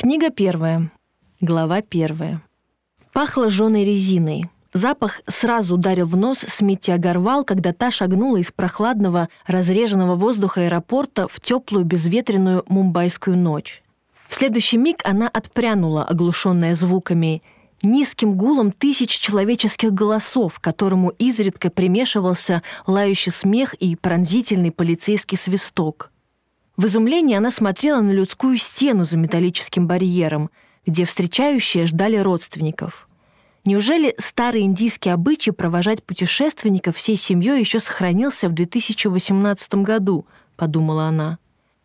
Книга первая. Глава первая. Пахло жженой резиной. Запах сразу ударил в нос Смитти Агарвал, когда та шагнула из прохладного, разреженного воздуха аэропорта в теплую, безветренную мумбайскую ночь. В следующий миг она отпрянула, оглушенная звуками, низким гулом тысяч человеческих голосов, к которому изредка примешивался лающий смех и пронзительный полицейский свисток — в изумлении она смотрела на людскую стену за металлическим барьером, где встречающие ждали родственников. Неужели старый индийский обычай провожать путешественников всей семьей еще сохранился в 2018 году, подумала она.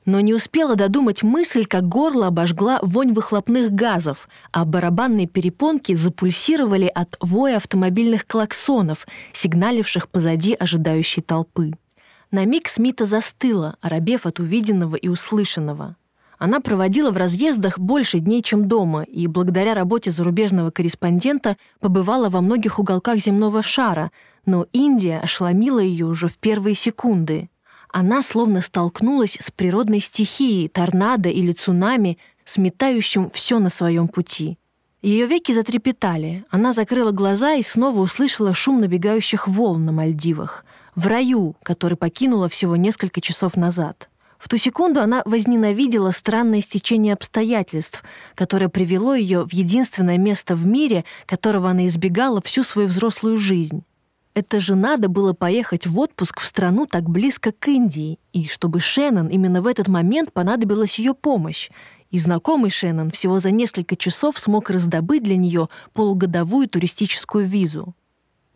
Но не успела додумать мысль, как горло обожгла вонь выхлопных газов, а барабанные перепонки запульсировали от воя автомобильных клаксонов, сигналивших позади ожидающей толпы. На миг Смита застыла, оробев от увиденного и услышанного. Она проводила в разъездах больше дней, чем дома, и благодаря работе зарубежного корреспондента побывала во многих уголках земного шара, но Индия ошеломила ее уже в первые секунды. Она словно столкнулась с природной стихией, торнадо или цунами, сметающим все на своем пути. Ее веки затрепетали. Она закрыла глаза и снова услышала шум набегающих волн на Мальдивах — в раю, который покинула всего несколько часов назад. В ту секунду она возненавидела странное стечение обстоятельств, которое привело ее в единственное место в мире, которого она избегала всю свою взрослую жизнь. Это же надо было поехать в отпуск в страну так близко к Индии, и чтобы Шеннон именно в этот момент понадобилась ее помощь, и знакомый Шеннон всего за несколько часов смог раздобыть для нее полугодовую туристическую визу.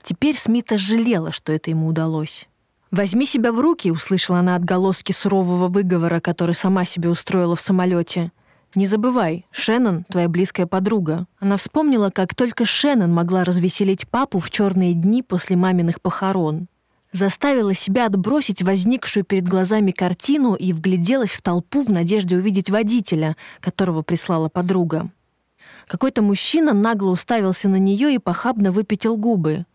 Теперь Смита жалела, что это ему удалось. «Возьми себя в руки», — услышала она отголоски сурового выговора, который сама себе устроила в самолете. «Не забывай, Шеннон — твоя близкая подруга». Она вспомнила, как только Шеннон могла развеселить папу в черные дни после маминых похорон. Заставила себя отбросить возникшую перед глазами картину и вгляделась в толпу в надежде увидеть водителя, которого прислала подруга. Какой-то мужчина нагло уставился на нее и похабно выпятил губы.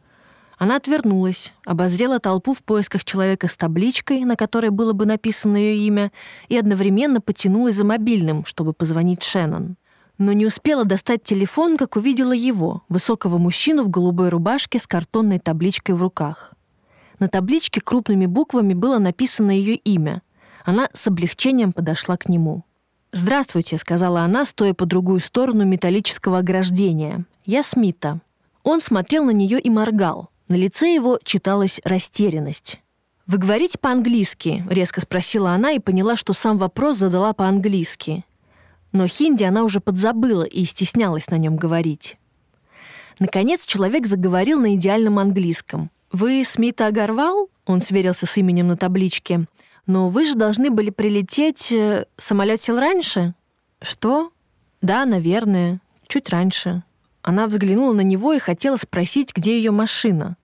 Она отвернулась, обозрела толпу в поисках человека с табличкой, на которой было бы написано ее имя, и одновременно потянулась за мобильным, чтобы позвонить Шеннон. Но не успела достать телефон, как увидела его, высокого мужчину в голубой рубашке с картонной табличкой в руках. На табличке крупными буквами было написано ее имя. Она с облегчением подошла к нему. «Здравствуйте», — сказала она, стоя по другую сторону металлического ограждения. «Я Смита». Он смотрел на нее и моргал. На лице его читалась растерянность. «Вы говорите по-английски?» — резко спросила она и поняла, что сам вопрос задала по-английски. Но хинди она уже подзабыла и стеснялась на нем говорить. Наконец человек заговорил на идеальном английском. «Вы Смита Агарвал?» — он сверился с именем на табличке. «Но вы же должны были прилететь... Э, самолет сел раньше?» «Что?» «Да, наверное. Чуть раньше». Она взглянула на него и хотела спросить, где ее машина.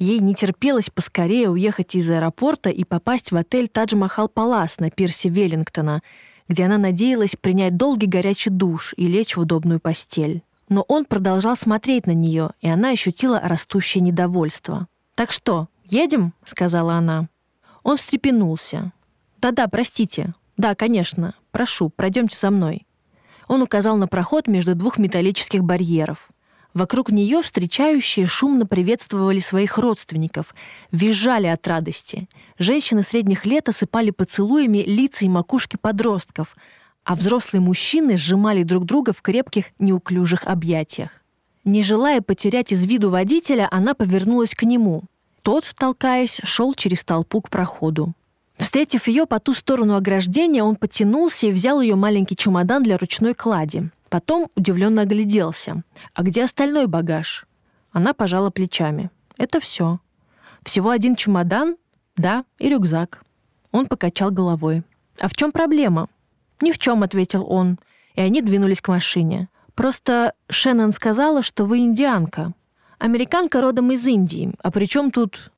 Ей не терпелось поскорее уехать из аэропорта и попасть в отель «Тадж-Махал Палас» на пирсе Веллингтона, где она надеялась принять долгий горячий душ и лечь в удобную постель. Но он продолжал смотреть на нее, и она ощутила растущее недовольство. «Так что, едем?» — сказала она. Он встрепенулся. «Да-да, простите. Да, конечно. Прошу, пройдемте за мной». Он указал на проход между двух металлических барьеров. Вокруг нее встречающие шумно приветствовали своих родственников, визжали от радости. Женщины средних лет осыпали поцелуями лица и макушки подростков, а взрослые мужчины сжимали друг друга в крепких, неуклюжих объятиях. Не желая потерять из виду водителя, она повернулась к нему. Тот, толкаясь, шел через толпу к проходу. Встретив ее по ту сторону ограждения, он подтянулся и взял ее маленький чемодан для ручной клади. Потом удивленно огляделся. «А где остальной багаж?» Она пожала плечами. «Это все. Всего один чемодан, да, и рюкзак». Он покачал головой. «А в чем проблема?» «Ни в чем», — ответил он. И они двинулись к машине. «Просто Шеннон сказала, что вы индианка. Американка родом из Индии. А при чем тут...»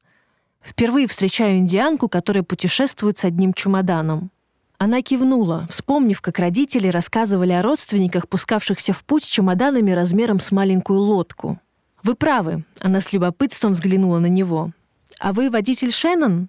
«Впервые встречаю индианку, которая путешествует с одним чемоданом». Она кивнула, вспомнив, как родители рассказывали о родственниках, пускавшихся в путь с чемоданами размером с маленькую лодку. «Вы правы», — она с любопытством взглянула на него. «А вы водитель Шеннон?»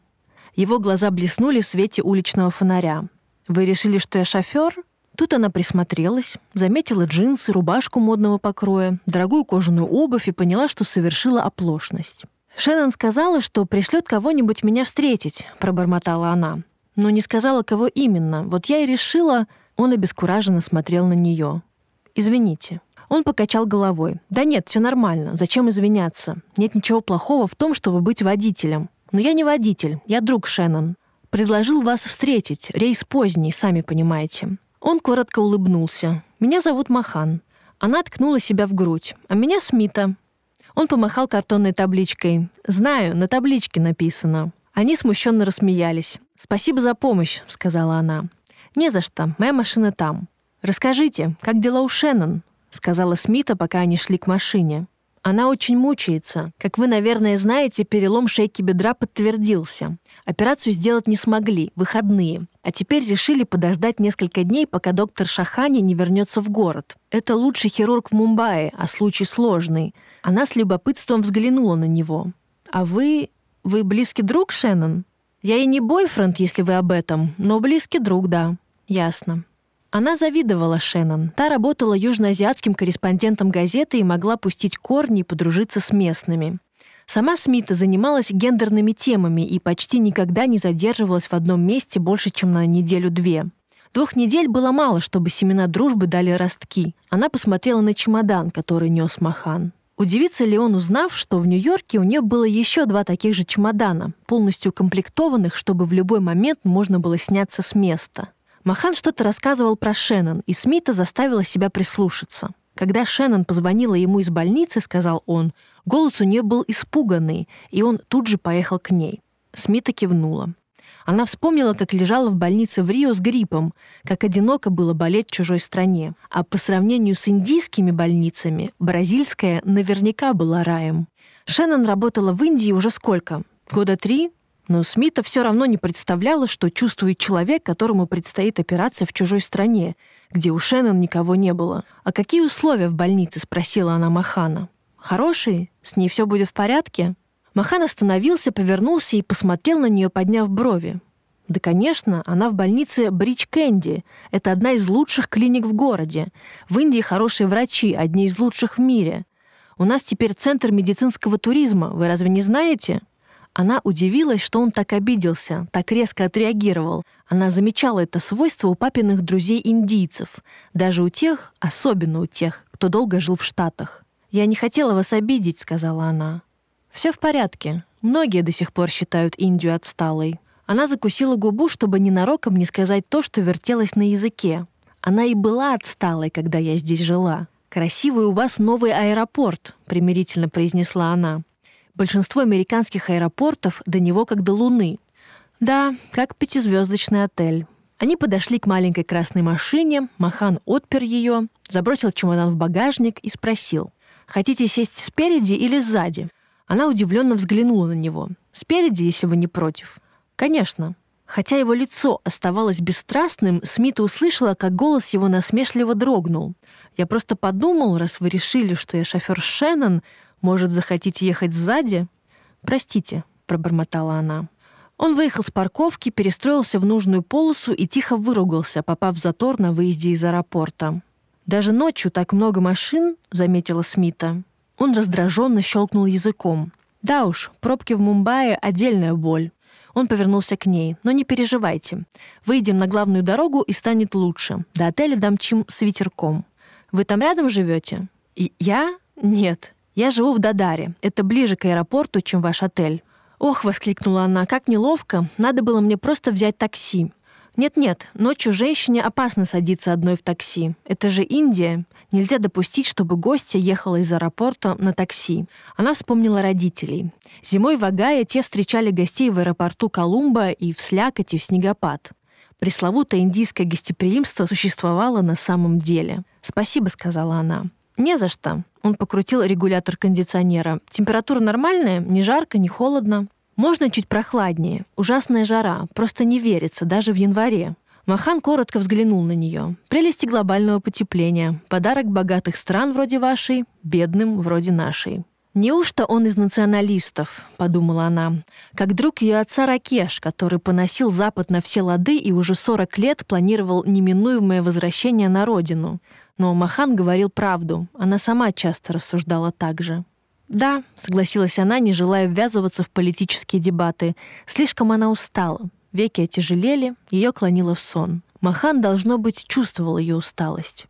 Его глаза блеснули в свете уличного фонаря. «Вы решили, что я шофер?» Тут она присмотрелась, заметила джинсы, рубашку модного покроя, дорогую кожаную обувь и поняла, что совершила оплошность. «Шеннон сказала, что пришлет кого-нибудь меня встретить», — пробормотала она. Но не сказала, кого именно. Вот я и решила... Он обескураженно смотрел на нее. «Извините». Он покачал головой. «Да нет, все нормально. Зачем извиняться? Нет ничего плохого в том, чтобы быть водителем. Но я не водитель, я друг Шеннон. Предложил вас встретить. Рейс поздний, сами понимаете». Он коротко улыбнулся. «Меня зовут Махан». Она ткнула себя в грудь. «А меня Смита. Он помахал картонной табличкой. «Знаю, на табличке написано». Они смущенно рассмеялись. «Спасибо за помощь», — сказала она. «Не за что, моя машина там». «Расскажите, как дела у Шеннон?» — сказала Смита, пока они шли к машине. Она очень мучается. Как вы, наверное, знаете, перелом шейки бедра подтвердился. Операцию сделать не смогли, выходные. А теперь решили подождать несколько дней, пока доктор Шахани не вернется в город. Это лучший хирург в Мумбаи, а случай сложный. Она с любопытством взглянула на него. «А вы... вы близкий друг, Шеннон?» «Я и не бойфренд, если вы об этом, но близкий друг, да». «Ясно». Она завидовала Шеннон. Та работала южноазиатским корреспондентом газеты и могла пустить корни и подружиться с местными. Сама Смита занималась гендерными темами и почти никогда не задерживалась в одном месте больше, чем на неделю-две. Двух недель было мало, чтобы семена дружбы дали ростки. Она посмотрела на чемодан, который нес Махан. Удивится ли он, узнав, что в Нью-Йорке у нее было еще два таких же чемодана, полностью комплектованных, чтобы в любой момент можно было сняться с места? Махан что-то рассказывал про Шеннон, и Смита заставила себя прислушаться. Когда Шеннон позвонила ему из больницы, сказал он, голос у нее был испуганный, и он тут же поехал к ней. Смита кивнула. Она вспомнила, как лежала в больнице в Рио с гриппом, как одиноко было болеть в чужой стране. А по сравнению с индийскими больницами, бразильская наверняка была раем. Шеннон работала в Индии уже сколько? Года три? Но Смита все равно не представляла, что чувствует человек, которому предстоит операция в чужой стране, где у Шеннон никого не было. «А какие условия в больнице?» — спросила она Махана. «Хорошие? С ней все будет в порядке?» Махан остановился, повернулся и посмотрел на нее, подняв брови. Да, конечно, она в больнице Бридж Кэнди. Это одна из лучших клиник в городе. В Индии хорошие врачи, одни из лучших в мире. У нас теперь центр медицинского туризма, вы разве не знаете? Она удивилась, что он так обиделся, так резко отреагировал. Она замечала это свойство у папиных друзей-индийцев, даже у тех, особенно у тех, кто долго жил в Штатах. «Я не хотела вас обидеть», — сказала она. Все в порядке. Многие до сих пор считают Индию отсталой. Она закусила губу, чтобы ненароком не сказать то, что вертелось на языке. Она и была отсталой, когда я здесь жила. «Красивый у вас новый аэропорт», — примирительно произнесла она. Большинство американских аэропортов до него как до Луны. Да, как пятизвездочный отель. Они подошли к маленькой красной машине, Махан отпер ее, забросил чемодан в багажник и спросил, «Хотите сесть спереди или сзади?» Она удивленно взглянула на него. «Спереди, если вы не против». «Конечно». Хотя его лицо оставалось бесстрастным, Смита услышала, как голос его насмешливо дрогнул. «Я просто подумал, раз вы решили, что я шофер Шеннон, может, захотите ехать сзади?» «Простите», — пробормотала она. Он выехал с парковки, перестроился в нужную полосу и тихо выругался, попав в затор на выезде из аэропорта. «Даже ночью так много машин», — заметила Смита. Он раздраженно щелкнул языком. «Да уж, пробки в Мумбаи — отдельная боль». Он повернулся к ней. «Но не переживайте. Выйдем на главную дорогу и станет лучше. До отеля домчим с ветерком. Вы там рядом живете?» И «Я? Нет. «Я живу в Дадаре. Это ближе к аэропорту, чем ваш отель». «Ох», — воскликнула она, — «как неловко. Надо было мне просто взять такси». «Нет-нет, ночью женщине опасно садиться одной в такси. Это же Индия. Нельзя допустить, чтобы гостья ехала из аэропорта на такси». Она вспомнила родителей. Зимой в Агае те встречали гостей в аэропорту Колумба и в слякоти в снегопад. Пресловутое индийское гостеприимство существовало на самом деле. «Спасибо», — сказала она. «Не за что». Он покрутил регулятор кондиционера. «Температура нормальная, не жарко, не холодно. Можно чуть прохладнее. Ужасная жара. Просто не верится, даже в январе». Махан коротко взглянул на нее. «Прелести глобального потепления. Подарок богатых стран вроде вашей, бедным вроде нашей». «Неужто он из националистов?» — подумала она. Как друг ее отца Ракеш, который поносил Запад на все лады и уже 40 лет планировал неминуемое возвращение на родину. Но Махан говорил правду. Она сама часто рассуждала так же. «Да», — согласилась она, не желая ввязываться в политические дебаты. Слишком она устала. Веки отяжелели, ее клонило в сон. Махан, должно быть, чувствовал ее усталость.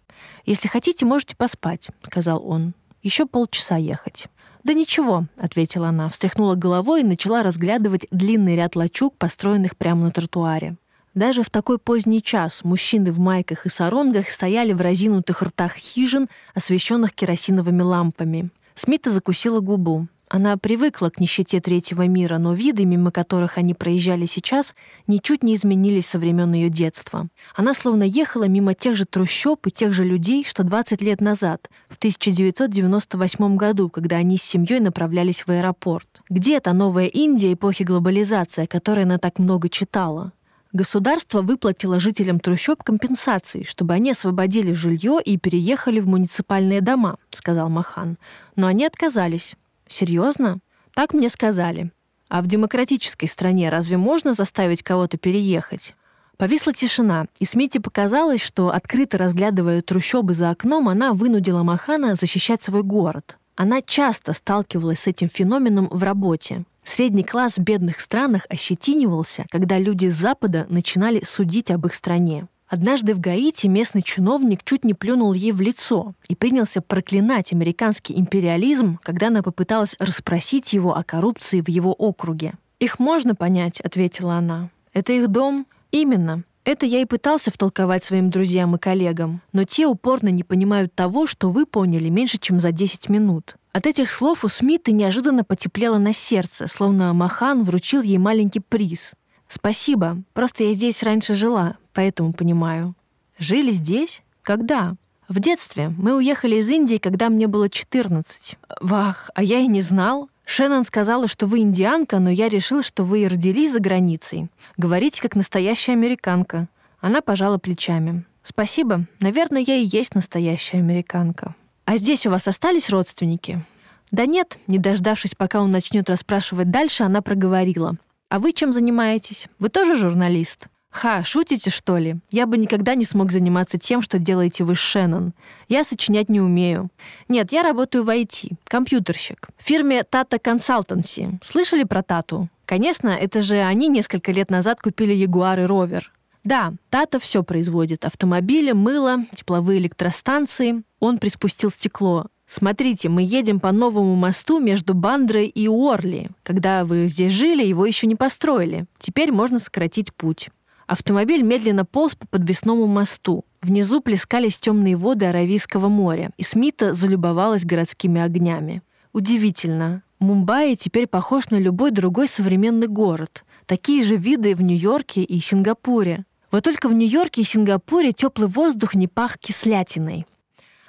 «Если хотите, можете поспать», — сказал он. «Еще полчаса ехать». «Да ничего», — ответила она, встряхнула головой и начала разглядывать длинный ряд лачуг, построенных прямо на тротуаре. Даже в такой поздний час мужчины в майках и саронгах стояли в разинутых ртах хижин, освещенных керосиновыми лампами. Смита закусила губу. Она привыкла к нищете третьего мира, но виды, мимо которых они проезжали сейчас, ничуть не изменились со времен ее детства. Она словно ехала мимо тех же трущоб и тех же людей, что 20 лет назад, в 1998 году, когда они с семьей направлялись в аэропорт. Где та новая Индия эпохи глобализации, о которой она так много читала? Государство выплатило жителям трущоб компенсации, чтобы они освободили жилье и переехали в муниципальные дома, сказал Махан. Но они отказались. Серьезно? Так мне сказали. А в демократической стране разве можно заставить кого-то переехать? Повисла тишина, и Смите показалось, что, открыто разглядывая трущобы за окном, она вынудила Махана защищать свой город. Она часто сталкивалась с этим феноменом в работе. Средний класс в бедных странах ощетинивался, когда люди с Запада начинали судить об их стране. Однажды в Гаити местный чиновник чуть не плюнул ей в лицо и принялся проклинать американский империализм, когда она попыталась расспросить его о коррупции в его округе. «Их можно понять», — ответила она. «Это их дом?» «Именно. Это я и пытался втолковать своим друзьям и коллегам, но те упорно не понимают того, что вы поняли меньше, чем за 10 минут. От этих слов у Смита неожиданно потеплело на сердце, словно Махан вручил ей маленький приз. «Спасибо, просто я здесь раньше жила, поэтому понимаю». «Жили здесь? Когда?» «В детстве. Мы уехали из Индии, когда мне было 14. Вах, а я и не знал. Шеннон сказала, что вы индианка, но я решил, что вы родились за границей. Говорите, как настоящая американка». Она пожала плечами. «Спасибо. Наверное, я и есть настоящая американка». «А здесь у вас остались родственники?» «Да нет», не дождавшись, пока он начнет расспрашивать дальше, она проговорила. «А вы чем занимаетесь? Вы тоже журналист?» «Ха, шутите, что ли? Я бы никогда не смог заниматься тем, что делаете вы с Шеннон. Я сочинять не умею. Нет, я работаю в IT, компьютерщик. В фирме Tata Consultancy. Слышали про Тату? Конечно, это же они несколько лет назад купили Jaguar и Rover. Да, Тата все производит. Автомобили, мыло, тепловые электростанции. Он приспустил стекло. Смотрите, мы едем по новому мосту между Бандрой и Уорли. Когда вы здесь жили, его еще не построили. Теперь можно сократить путь. Автомобиль медленно полз по подвесному мосту. Внизу плескались темные воды Аравийского моря, и Смита залюбовалась городскими огнями. Удивительно. Мумбаи теперь похож на любой другой современный город. Такие же виды в Нью-Йорке и Сингапуре. Вот только в Нью-Йорке и Сингапуре теплый воздух не пах кислятиной.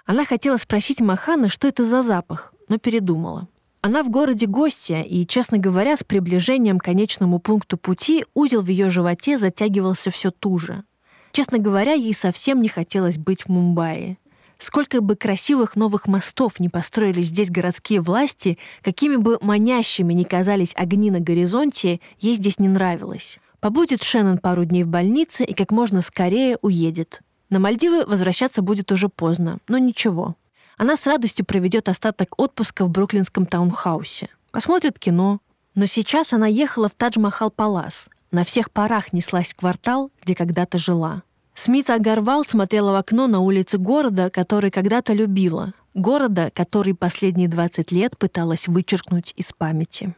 Она хотела спросить Махана, что это за запах, но передумала. Она в городе гостья, и, честно говоря, с приближением к конечному пункту пути узел в ее животе затягивался все туже. Честно говоря, ей совсем не хотелось быть в Мумбаи. Сколько бы красивых новых мостов не построили здесь городские власти, какими бы манящими ни казались огни на горизонте, ей здесь не нравилось. Побудет Шеннон пару дней в больнице и как можно скорее уедет. На Мальдивы возвращаться будет уже поздно, но ничего. Она с радостью проведет остаток отпуска в бруклинском таунхаусе. Посмотрит кино. Но сейчас она ехала в Тадж-Махал-Палас. На всех парах неслась квартал, где когда-то жила. Смита Агарвал смотрела в окно на улицы города, который когда-то любила. Города, который последние 20 лет пыталась вычеркнуть из памяти.